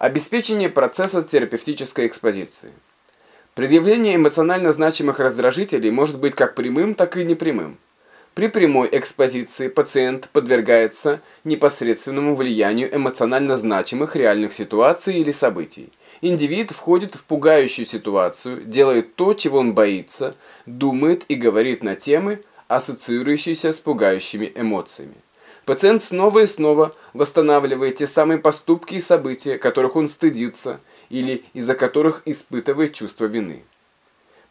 Обеспечение процесса терапевтической экспозиции. Предъявление эмоционально значимых раздражителей может быть как прямым, так и непрямым. При прямой экспозиции пациент подвергается непосредственному влиянию эмоционально значимых реальных ситуаций или событий. Индивид входит в пугающую ситуацию, делает то, чего он боится, думает и говорит на темы, ассоциирующиеся с пугающими эмоциями. Пациент снова и снова восстанавливает те самые поступки и события, которых он стыдится или из-за которых испытывает чувство вины.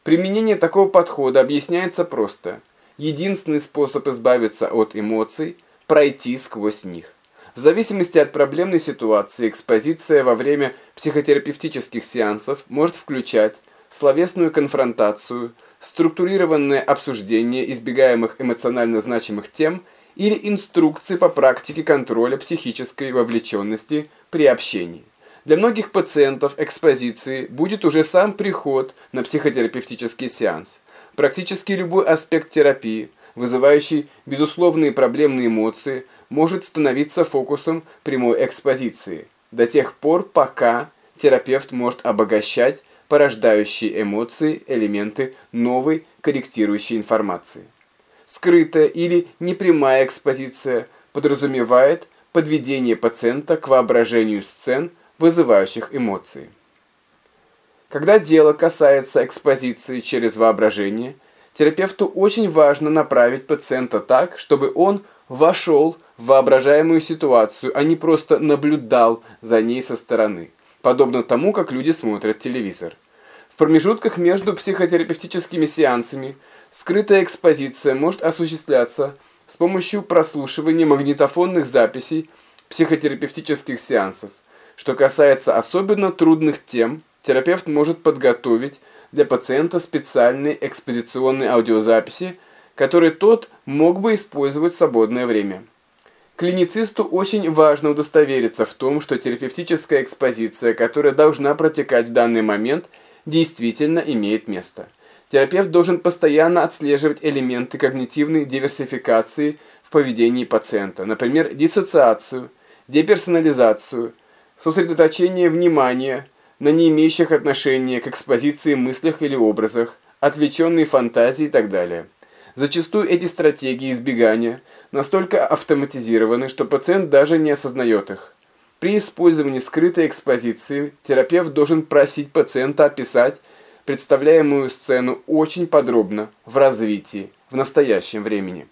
Применение такого подхода объясняется просто. Единственный способ избавиться от эмоций – пройти сквозь них. В зависимости от проблемной ситуации, экспозиция во время психотерапевтических сеансов может включать словесную конфронтацию, структурированное обсуждение избегаемых эмоционально значимых тем или инструкции по практике контроля психической вовлеченности при общении. Для многих пациентов экспозиции будет уже сам приход на психотерапевтический сеанс. Практически любой аспект терапии, вызывающий безусловные проблемные эмоции – может становиться фокусом прямой экспозиции, до тех пор, пока терапевт может обогащать порождающие эмоции элементы новой корректирующей информации. Скрытая или непрямая экспозиция подразумевает подведение пациента к воображению сцен, вызывающих эмоции. Когда дело касается экспозиции через воображение, терапевту очень важно направить пациента так, чтобы он вошел в воображаемую ситуацию, а не просто наблюдал за ней со стороны, подобно тому, как люди смотрят телевизор. В промежутках между психотерапевтическими сеансами скрытая экспозиция может осуществляться с помощью прослушивания магнитофонных записей психотерапевтических сеансов. Что касается особенно трудных тем, терапевт может подготовить для пациента специальные экспозиционные аудиозаписи, которые тот мог бы использовать в свободное время. Клиницисту очень важно удостовериться в том, что терапевтическая экспозиция, которая должна протекать в данный момент, действительно имеет место. Терапевт должен постоянно отслеживать элементы когнитивной диверсификации в поведении пациента, например, диссоциацию, деперсонализацию, сосредоточение внимания на не имеющих отношения к экспозиции мыслях или образах, отвлеченные фантазии и так далее. Зачастую эти стратегии избегания настолько автоматизированы, что пациент даже не осознает их. При использовании скрытой экспозиции терапевт должен просить пациента описать представляемую сцену очень подробно в развитии, в настоящем времени.